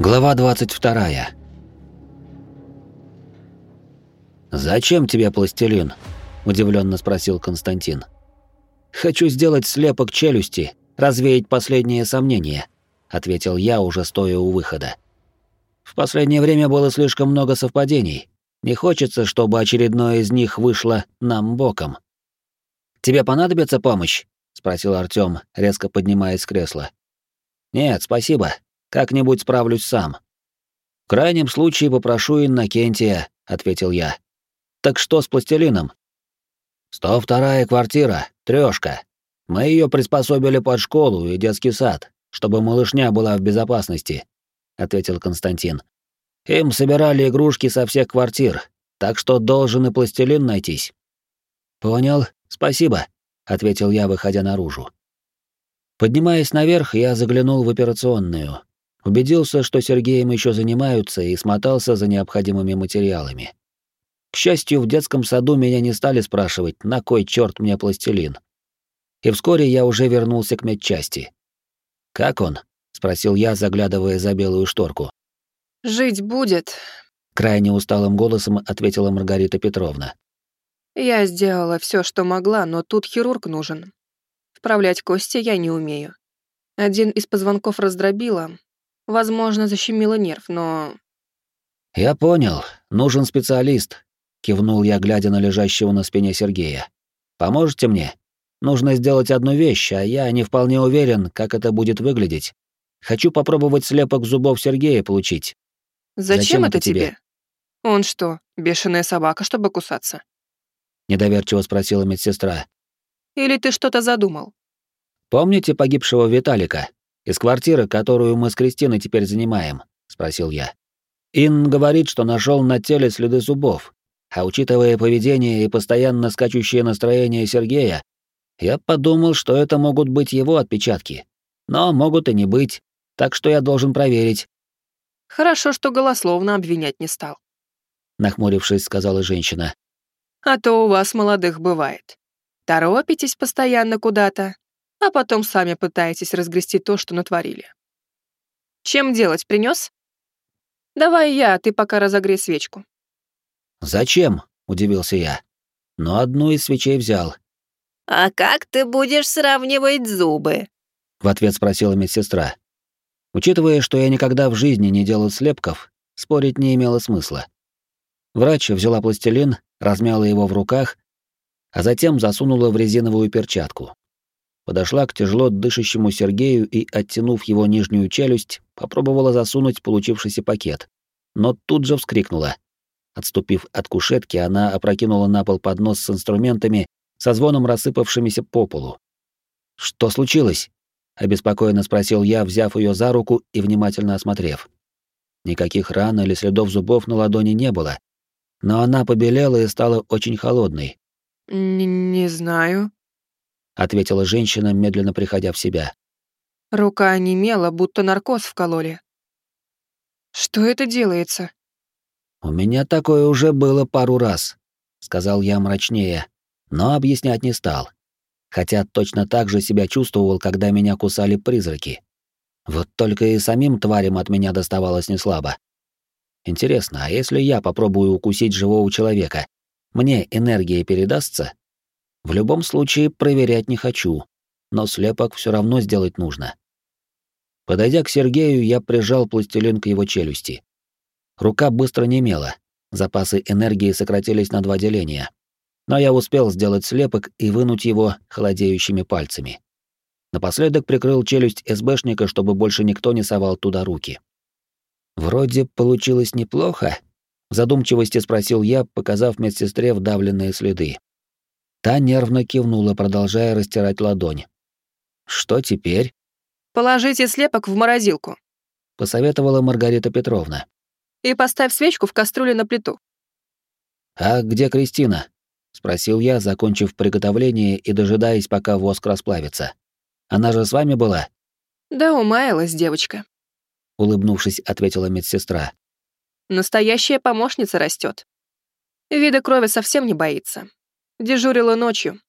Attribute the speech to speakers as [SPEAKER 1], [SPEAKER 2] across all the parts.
[SPEAKER 1] Глава 22. «Зачем тебе пластилин?» – удивленно спросил Константин. «Хочу сделать слепок челюсти, развеять последние сомнения», – ответил я, уже стоя у выхода. «В последнее время было слишком много совпадений. Не хочется, чтобы очередное из них вышло нам боком». «Тебе понадобится помощь?» — спросил Артём, резко поднимаясь с кресла. «Нет, спасибо. Как-нибудь справлюсь сам». «В крайнем случае попрошу Иннокентия», — ответил я. «Так что с пластилином?» «Сто вторая квартира, трёшка. Мы её приспособили под школу и детский сад, чтобы малышня была в безопасности», — ответил Константин. «Им собирали игрушки со всех квартир, так что должен и пластилин найтись». «Понял, спасибо», — ответил я, выходя наружу. Поднимаясь наверх, я заглянул в операционную. Убедился, что Сергеем еще занимаются, и смотался за необходимыми материалами. К счастью, в детском саду меня не стали спрашивать, на кой черт мне пластилин. И вскоре я уже вернулся к медчасти. «Как он?» — спросил я, заглядывая за белую шторку.
[SPEAKER 2] «Жить будет», —
[SPEAKER 1] крайне усталым голосом ответила Маргарита Петровна.
[SPEAKER 2] «Я сделала все, что могла, но тут хирург нужен. Вправлять кости я не умею. Один из позвонков раздробила. Возможно, защемило нерв, но...
[SPEAKER 1] «Я понял. Нужен специалист», — кивнул я, глядя на лежащего на спине Сергея. «Поможете мне? Нужно сделать одну вещь, а я не вполне уверен, как это будет выглядеть. Хочу попробовать слепок зубов Сергея получить».
[SPEAKER 2] «Зачем, Зачем это тебе? Он что, бешеная собака, чтобы кусаться?»
[SPEAKER 1] Недоверчиво спросила медсестра.
[SPEAKER 2] Или ты что-то задумал?
[SPEAKER 1] Помните погибшего Виталика из квартиры, которую мы с Кристиной теперь занимаем? спросил я. Ин говорит, что нашел на теле следы зубов, а учитывая поведение и постоянно скачущее настроение Сергея, я подумал, что это могут быть его отпечатки. Но могут и не быть, так что я должен проверить.
[SPEAKER 2] Хорошо, что голословно обвинять не стал.
[SPEAKER 1] Нахмурившись, сказала женщина.
[SPEAKER 2] А то у вас молодых бывает. Торопитесь постоянно куда-то, а потом сами пытаетесь разгрести то, что натворили. Чем делать, принес? Давай я, а ты пока разогрей свечку.
[SPEAKER 1] Зачем? Удивился я. Но одну из свечей взял.
[SPEAKER 3] А как ты будешь сравнивать зубы?
[SPEAKER 1] В ответ спросила медсестра. Учитывая, что я никогда в жизни не делал слепков, спорить не имело смысла. Врач взяла пластилин, размяла его в руках а затем засунула в резиновую перчатку. Подошла к тяжело дышащему Сергею и, оттянув его нижнюю челюсть, попробовала засунуть получившийся пакет, но тут же вскрикнула. Отступив от кушетки, она опрокинула на пол поднос с инструментами, со звоном рассыпавшимися по полу. «Что случилось?» — обеспокоенно спросил я, взяв ее за руку и внимательно осмотрев. Никаких ран или следов зубов на ладони не было, но она побелела и стала очень холодной,
[SPEAKER 2] «Не знаю», —
[SPEAKER 1] ответила женщина, медленно приходя в себя.
[SPEAKER 2] Рука онемела, будто наркоз вкололи. «Что это делается?»
[SPEAKER 1] «У меня такое уже было пару раз», — сказал я мрачнее, но объяснять не стал. Хотя точно так же себя чувствовал, когда меня кусали призраки. Вот только и самим тварям от меня доставалось неслабо. Интересно, а если я попробую укусить живого человека, мне энергия передастся? В любом случае проверять не хочу, но слепок все равно сделать нужно. Подойдя к Сергею, я прижал пластилин к его челюсти. Рука быстро немела, запасы энергии сократились на два деления. Но я успел сделать слепок и вынуть его холодеющими пальцами. Напоследок прикрыл челюсть СБшника, чтобы больше никто не совал туда руки. Вроде получилось неплохо, в задумчивости спросил я, показав медсестре вдавленные следы. Та нервно кивнула, продолжая растирать ладонь. «Что теперь?»
[SPEAKER 2] «Положите слепок в морозилку», —
[SPEAKER 1] посоветовала Маргарита Петровна.
[SPEAKER 2] «И поставь свечку в кастрюле на плиту».
[SPEAKER 1] «А где Кристина?» — спросил я, закончив приготовление и дожидаясь, пока воск расплавится. «Она же с вами была?»
[SPEAKER 2] «Да умаялась девочка», —
[SPEAKER 1] улыбнувшись, ответила медсестра.
[SPEAKER 2] Настоящая помощница растет. Вида крови совсем не боится. Дежурила ночью.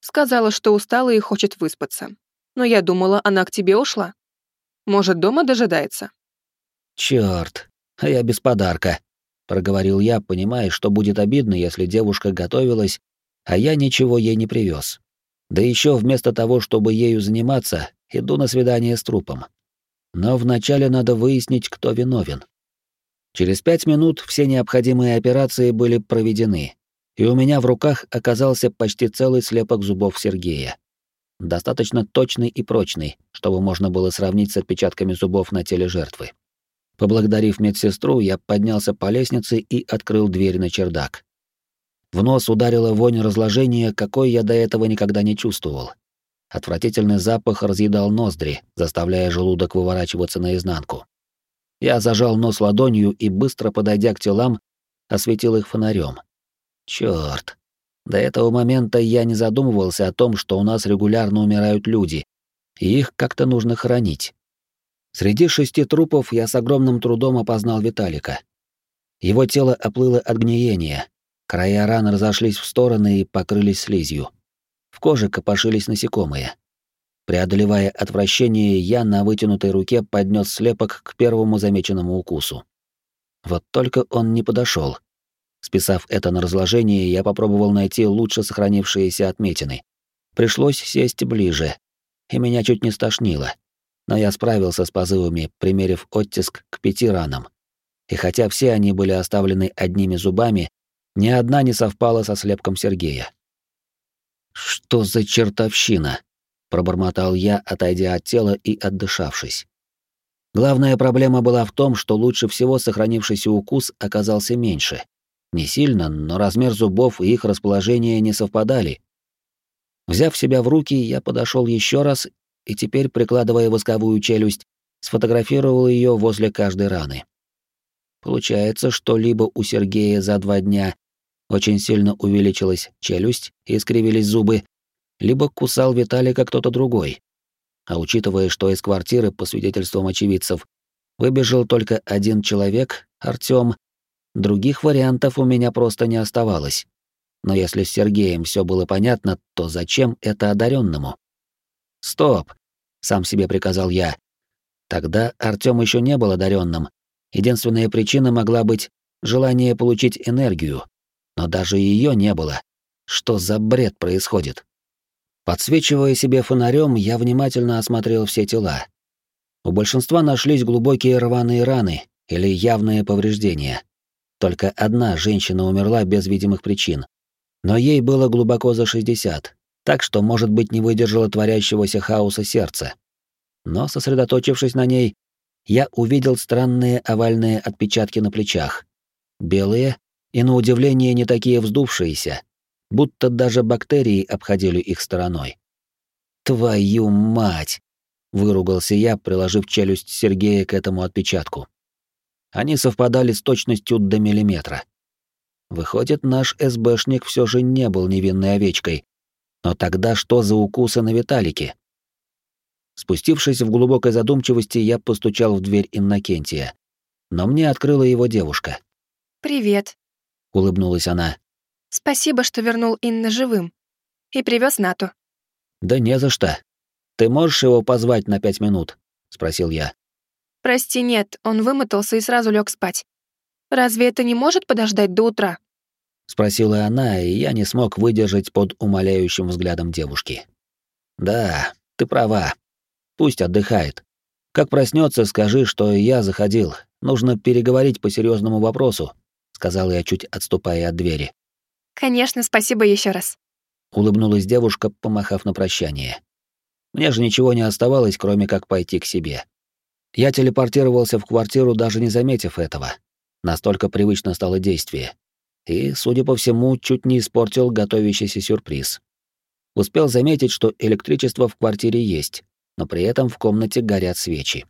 [SPEAKER 2] Сказала, что устала и хочет выспаться. Но я думала, она к тебе ушла. Может, дома дожидается?
[SPEAKER 1] Чёрт, а я без подарка, проговорил я, понимая, что будет обидно, если девушка готовилась, а я ничего ей не привез. Да еще вместо того, чтобы ею заниматься, иду на свидание с трупом. Но вначале надо выяснить, кто виновен. Через пять минут все необходимые операции были проведены, и у меня в руках оказался почти целый слепок зубов Сергея. Достаточно точный и прочный, чтобы можно было сравнить с отпечатками зубов на теле жертвы. Поблагодарив медсестру, я поднялся по лестнице и открыл дверь на чердак. В нос ударила вонь разложения, какой я до этого никогда не чувствовал. Отвратительный запах разъедал ноздри, заставляя желудок выворачиваться наизнанку. Я зажал нос ладонью и, быстро подойдя к телам, осветил их фонарем. Чёрт. До этого момента я не задумывался о том, что у нас регулярно умирают люди, и их как-то нужно хоронить. Среди шести трупов я с огромным трудом опознал Виталика. Его тело оплыло от гниения, края ран разошлись в стороны и покрылись слизью. В коже копошились насекомые. Преодолевая отвращение, я на вытянутой руке поднес слепок к первому замеченному укусу. Вот только он не подошел. Списав это на разложение, я попробовал найти лучше сохранившиеся отметины. Пришлось сесть ближе, и меня чуть не стошнило. Но я справился с позывами, примерив оттиск к пяти ранам. И хотя все они были оставлены одними зубами, ни одна не совпала со слепком Сергея. «Что за чертовщина?» — пробормотал я, отойдя от тела и отдышавшись. Главная проблема была в том, что лучше всего сохранившийся укус оказался меньше, не сильно, но размер зубов и их расположение не совпадали. Взяв себя в руки, я подошел еще раз и теперь, прикладывая восковую челюсть, сфотографировал ее возле каждой раны. Получается, что либо у Сергея за два дня очень сильно увеличилась челюсть и искривились зубы, либо кусал Виталика кто-то другой. А учитывая, что из квартиры, по свидетельствам очевидцев, выбежал только один человек, Артём, Других вариантов у меня просто не оставалось. Но если с Сергеем все было понятно, то зачем это одаренному? Стоп, сам себе приказал я. Тогда Артём еще не был одаренным. Единственная причина могла быть желание получить энергию, но даже ее не было. Что за бред происходит? Подсвечивая себе фонарем, я внимательно осмотрел все тела. У большинства нашлись глубокие рваные раны или явные повреждения. Только одна женщина умерла без видимых причин. Но ей было глубоко за 60, так что, может быть, не выдержало творящегося хаоса сердце. Но, сосредоточившись на ней, я увидел странные овальные отпечатки на плечах. Белые и, на удивление, не такие вздувшиеся, будто даже бактерии обходили их стороной. «Твою мать!» — выругался я, приложив челюсть Сергея к этому отпечатку. Они совпадали с точностью до миллиметра. Выходит, наш СБшник все же не был невинной овечкой. Но тогда что за укусы на Виталике? Спустившись в глубокой задумчивости, я постучал в дверь Иннокентия. Но мне открыла его девушка.
[SPEAKER 2] «Привет», —
[SPEAKER 1] улыбнулась она.
[SPEAKER 2] «Спасибо, что вернул Инна живым. И привез Нату».
[SPEAKER 1] «Да не за что. Ты можешь его позвать на пять минут?» — спросил я.
[SPEAKER 2] «Прости, нет, он вымотался и сразу лег спать. Разве это не может подождать до утра?»
[SPEAKER 1] Спросила она, и я не смог выдержать под умоляющим взглядом девушки. «Да, ты права. Пусть отдыхает. Как проснется, скажи, что я заходил. Нужно переговорить по серьезному вопросу», — сказала я, чуть отступая от двери.
[SPEAKER 2] «Конечно, спасибо еще раз», —
[SPEAKER 1] улыбнулась девушка, помахав на прощание. Мне же ничего не оставалось, кроме как пойти к себе. Я телепортировался в квартиру, даже не заметив этого. Настолько привычно стало действие. И, судя по всему, чуть не испортил готовящийся сюрприз. Успел заметить, что электричество в квартире есть, но при этом в комнате горят свечи.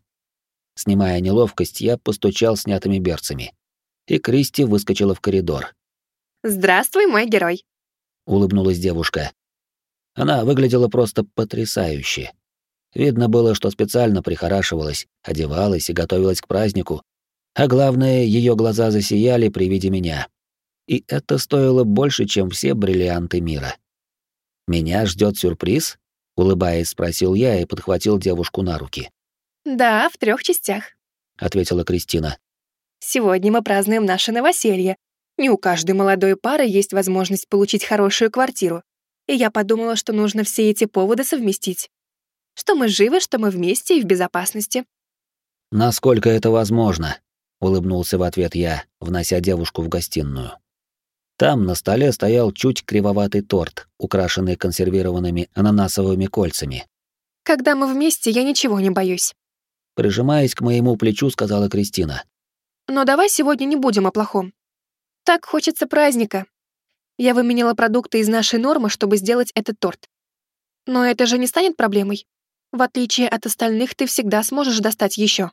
[SPEAKER 1] Снимая неловкость, я постучал снятыми берцами. И Кристи выскочила в коридор.
[SPEAKER 2] «Здравствуй, мой герой», —
[SPEAKER 1] улыбнулась девушка. Она выглядела просто потрясающе. Видно было, что специально прихорашивалась, одевалась и готовилась к празднику. А главное, ее глаза засияли при виде меня. И это стоило больше, чем все бриллианты мира. «Меня ждет сюрприз?» — улыбаясь, спросил я и подхватил девушку на руки.
[SPEAKER 2] «Да, в трех частях».
[SPEAKER 1] ответила Кристина.
[SPEAKER 2] Сегодня мы празднуем наше новоселье. Не у каждой молодой пары есть возможность получить хорошую квартиру. И я подумала, что нужно все эти поводы совместить. Что мы живы, что мы вместе и в безопасности.
[SPEAKER 1] Насколько это возможно? улыбнулся в ответ я, внося девушку в гостиную. Там на столе стоял чуть кривоватый торт, украшенный консервированными ананасовыми кольцами.
[SPEAKER 2] Когда мы вместе, я ничего не боюсь.
[SPEAKER 1] Прижимаясь к моему плечу, сказала Кристина.
[SPEAKER 2] Но давай сегодня не будем о плохом. Так хочется праздника. Я выменила продукты из нашей нормы, чтобы сделать этот торт. Но это же не станет проблемой. В отличие от остальных, ты всегда сможешь достать еще.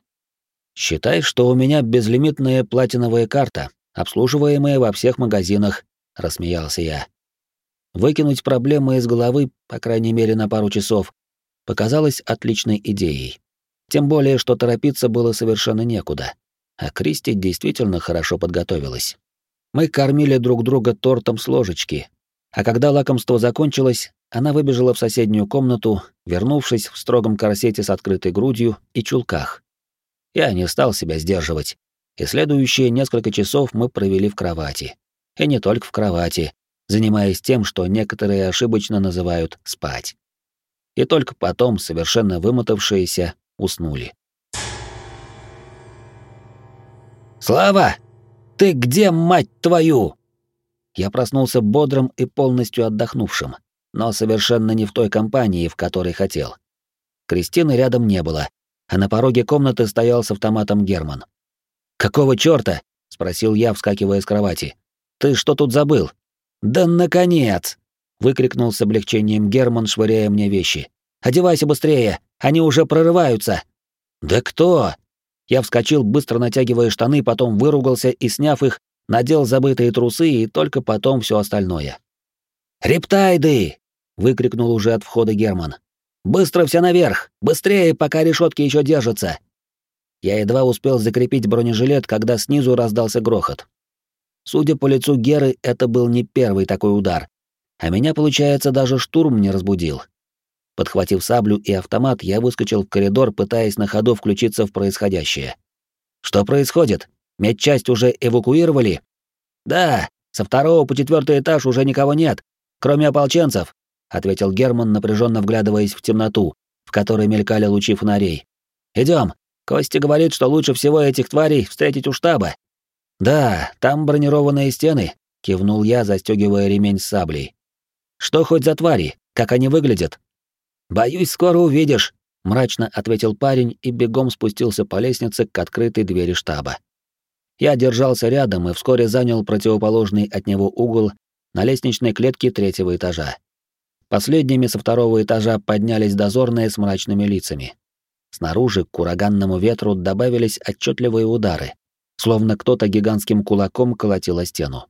[SPEAKER 1] Считай, что у меня безлимитная платиновая карта, обслуживаемая во всех магазинах, рассмеялся я. Выкинуть проблемы из головы, по крайней мере, на пару часов, показалось отличной идеей. Тем более, что торопиться было совершенно некуда. А Кристи действительно хорошо подготовилась. Мы кормили друг друга тортом с ложечки, а когда лакомство закончилось, она выбежала в соседнюю комнату, вернувшись в строгом корсете с открытой грудью и чулках. Я не стал себя сдерживать, и следующие несколько часов мы провели в кровати. И не только в кровати, занимаясь тем, что некоторые ошибочно называют «спать». И только потом, совершенно вымотавшиеся, уснули. «Слава! Ты где, мать твою?» Я проснулся бодрым и полностью отдохнувшим, но совершенно не в той компании, в которой хотел. Кристины рядом не было, а на пороге комнаты стоял с автоматом Герман. «Какого чёрта?» — спросил я, вскакивая с кровати. «Ты что тут забыл?» «Да наконец!» — выкрикнул с облегчением Герман, швыряя мне вещи. «Одевайся быстрее! Они уже прорываются!» «Да кто?» Я вскочил, быстро натягивая штаны, потом выругался и, сняв их, надел забытые трусы и только потом все остальное. «Рептайды!» — выкрикнул уже от входа Герман. «Быстро все наверх! Быстрее, пока решетки еще держатся!» Я едва успел закрепить бронежилет, когда снизу раздался грохот. Судя по лицу Геры, это был не первый такой удар. А меня, получается, даже штурм не разбудил. Подхватив саблю и автомат, я выскочил в коридор, пытаясь на ходу включиться в происходящее. «Что происходит? Медчасть уже эвакуировали?» «Да, со второго по четвертый этаж уже никого нет, кроме ополченцев», — ответил Герман, напряженно вглядываясь в темноту, в которой мелькали лучи фонарей. Идем. Костя говорит, что лучше всего этих тварей встретить у штаба. Да, там бронированные стены, кивнул я, застегивая ремень с саблей. Что хоть за твари? Как они выглядят? «Боюсь, скоро увидишь», — мрачно ответил парень и бегом спустился по лестнице к открытой двери штаба. Я держался рядом и вскоре занял противоположный от него угол на лестничной клетке третьего этажа. Последними со второго этажа поднялись дозорные с мрачными лицами. Снаружи к ураганному ветру добавились отчетливые удары, словно кто-то гигантским кулаком колотил о стену.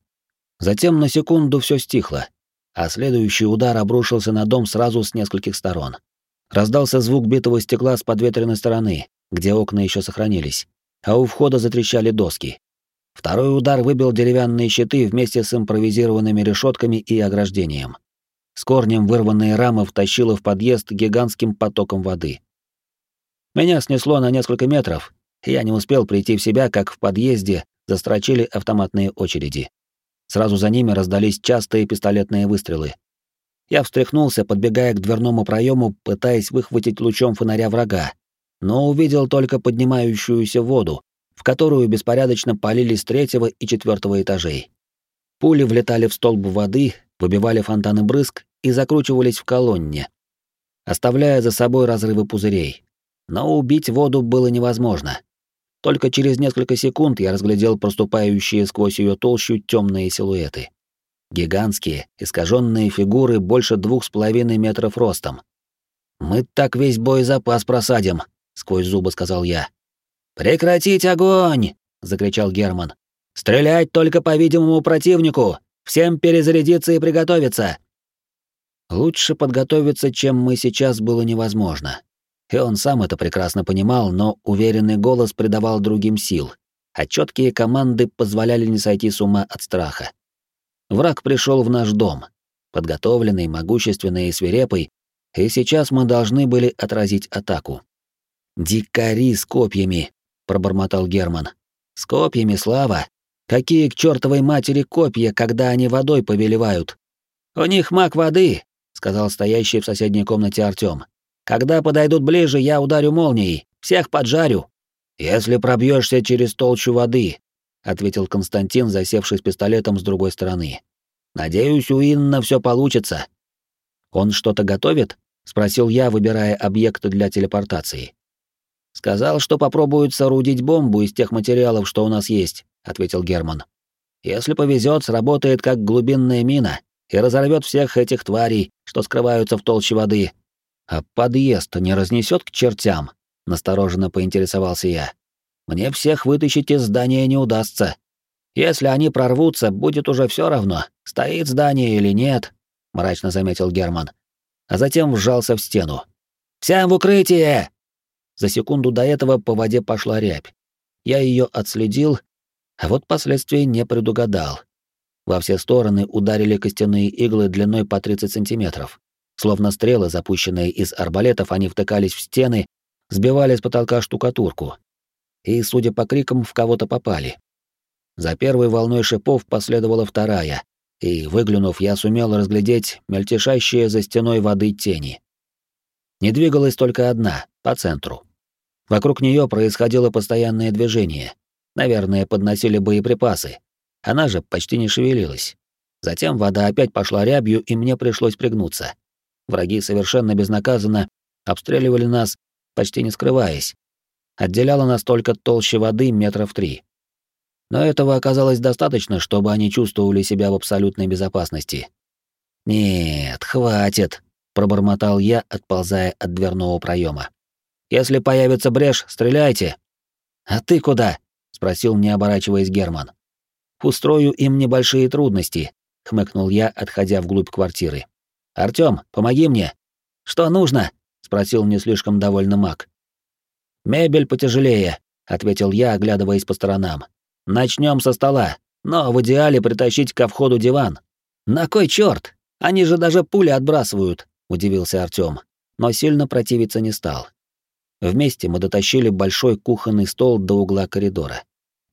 [SPEAKER 1] Затем на секунду все стихло, а следующий удар обрушился на дом сразу с нескольких сторон. Раздался звук битого стекла с подветренной стороны, где окна еще сохранились, а у входа затрещали доски. Второй удар выбил деревянные щиты вместе с импровизированными решетками и ограждением. С корнем вырванные рамы втащило в подъезд гигантским потоком воды. Меня снесло на несколько метров, и я не успел прийти в себя, как в подъезде застрочили автоматные очереди. Сразу за ними раздались частые пистолетные выстрелы. Я встряхнулся, подбегая к дверному проему, пытаясь выхватить лучом фонаря врага, но увидел только поднимающуюся воду, в которую беспорядочно полили с третьего и четвертого этажей. Пули влетали в столб воды, выбивали фонтаны брызг и закручивались в колонне, оставляя за собой разрывы пузырей. Но убить воду было невозможно. Только через несколько секунд я разглядел проступающие сквозь ее толщу темные силуэты. Гигантские, искаженные фигуры больше двух с половиной метров ростом. «Мы так весь боезапас просадим», — сквозь зубы сказал я. «Прекратить огонь!» — закричал Герман. «Стрелять только по видимому противнику! Всем перезарядиться и приготовиться!» Лучше подготовиться, чем мы сейчас, было невозможно. И он сам это прекрасно понимал, но уверенный голос придавал другим сил, а четкие команды позволяли не сойти с ума от страха. Враг пришел в наш дом, подготовленный, могущественный и свирепый, и сейчас мы должны были отразить атаку. Дикари с копьями. пробормотал Герман. С копьями слава. Какие к чертовой матери копья, когда они водой повелевают? У них маг воды, сказал стоящий в соседней комнате Артём. Когда подойдут ближе, я ударю молнией, всех поджарю. Если пробьешься через толщу воды, ответил Константин, засевший с пистолетом с другой стороны. Надеюсь, у Инна все получится. Он что-то готовит? спросил я, выбирая объект для телепортации. Сказал, что попробует соорудить бомбу из тех материалов, что у нас есть, ответил Герман. Если повезет, сработает как глубинная мина и разорвет всех этих тварей, что скрываются в толще воды. А подъезд не разнесет к чертям? настороженно поинтересовался я. Мне всех вытащить из здания не удастся. Если они прорвутся, будет уже все равно, стоит здание или нет, мрачно заметил Герман, а затем вжался в стену. Всем в укрытие! За секунду до этого по воде пошла рябь. Я ее отследил, а вот последствий не предугадал. Во все стороны ударили костяные иглы длиной по 30 сантиметров. Словно стрелы, запущенные из арбалетов, они втыкались в стены, сбивали с потолка штукатурку. И, судя по крикам, в кого-то попали. За первой волной шипов последовала вторая, и, выглянув, я сумел разглядеть мельтешащие за стеной воды тени. Не двигалась только одна, по центру. Вокруг нее происходило постоянное движение. Наверное, подносили боеприпасы, она же почти не шевелилась. Затем вода опять пошла рябью, и мне пришлось пригнуться. Враги совершенно безнаказанно обстреливали нас, почти не скрываясь. Отделяло нас только толще воды метров три. Но этого оказалось достаточно, чтобы они чувствовали себя в абсолютной безопасности. «Нет, хватит», — пробормотал я, отползая от дверного проема. «Если появится брешь, стреляйте». «А ты куда?» — спросил, не оборачиваясь Герман. Устрою им небольшие трудности, хмыкнул я, отходя вглубь квартиры. Артём, помоги мне. Что нужно? спросил не слишком довольно Мак. Мебель потяжелее, ответил я, оглядываясь по сторонам. Начнем со стола, но в идеале притащить ко входу диван. На кой черт? Они же даже пули отбрасывают, удивился Артём, но сильно противиться не стал. Вместе мы дотащили большой кухонный стол до угла коридора.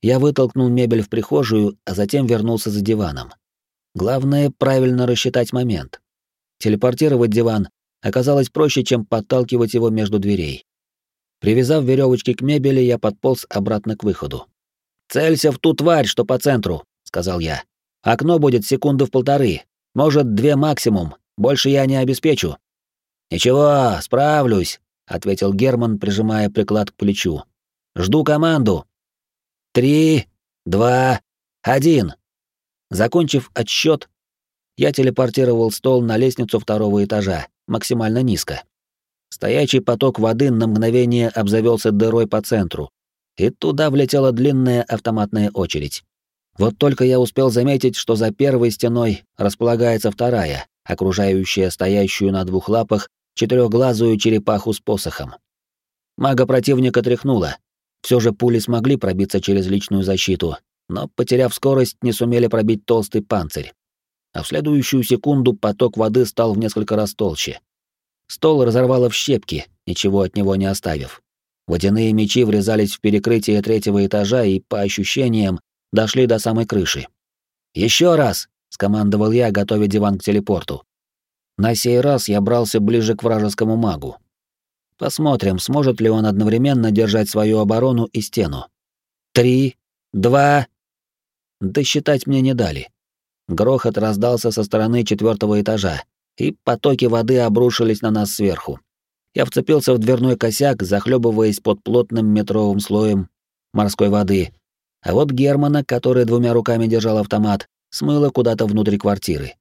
[SPEAKER 1] Я вытолкнул мебель в прихожую, а затем вернулся за диваном. Главное — правильно рассчитать момент. Телепортировать диван оказалось проще, чем подталкивать его между дверей. Привязав веревочки к мебели, я подполз обратно к выходу. «Целься в ту тварь, что по центру», — сказал я. «Окно будет секунды в полторы, может, две максимум, больше я не обеспечу». «Ничего, справлюсь», — ответил Герман, прижимая приклад к плечу. «Жду команду». Три, два, один. Закончив отсчет, я телепортировал стол на лестницу второго этажа, максимально низко. Стоячий поток воды на мгновение обзавелся дырой по центру, и туда влетела длинная автоматная очередь. Вот только я успел заметить, что за первой стеной располагается вторая, окружающая стоящую на двух лапах четырехглазую черепаху с посохом. Мага противника тряхнула, все же пули смогли пробиться через личную защиту, но, потеряв скорость, не сумели пробить толстый панцирь. А в следующую секунду поток воды стал в несколько раз толще. Стол разорвало в щепки, ничего от него не оставив. Водяные мечи врезались в перекрытие третьего этажа и, по ощущениям, дошли до самой крыши. Еще раз!» — скомандовал я, готовя диван к телепорту. На сей раз я брался ближе к вражескому магу, Посмотрим, сможет ли он одновременно держать свою оборону и стену. Три, два... Досчитать мне не дали. Грохот раздался со стороны четвертого этажа, и потоки воды обрушились на нас сверху. Я вцепился в дверной косяк, захлебываясь под плотным метровым слоем морской воды. А вот Германа, который двумя руками держал автомат, смыло куда-то внутрь квартиры.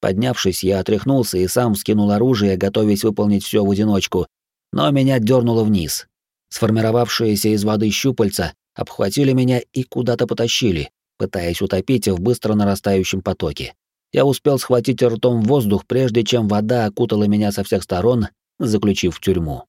[SPEAKER 1] Поднявшись, я отряхнулся и сам скинул оружие, готовясь выполнить все в одиночку, но меня дернуло вниз. Сформировавшиеся из воды щупальца обхватили меня и куда-то потащили, пытаясь утопить в быстро нарастающем потоке. Я успел схватить ртом воздух, прежде чем вода окутала меня со всех сторон, заключив в тюрьму.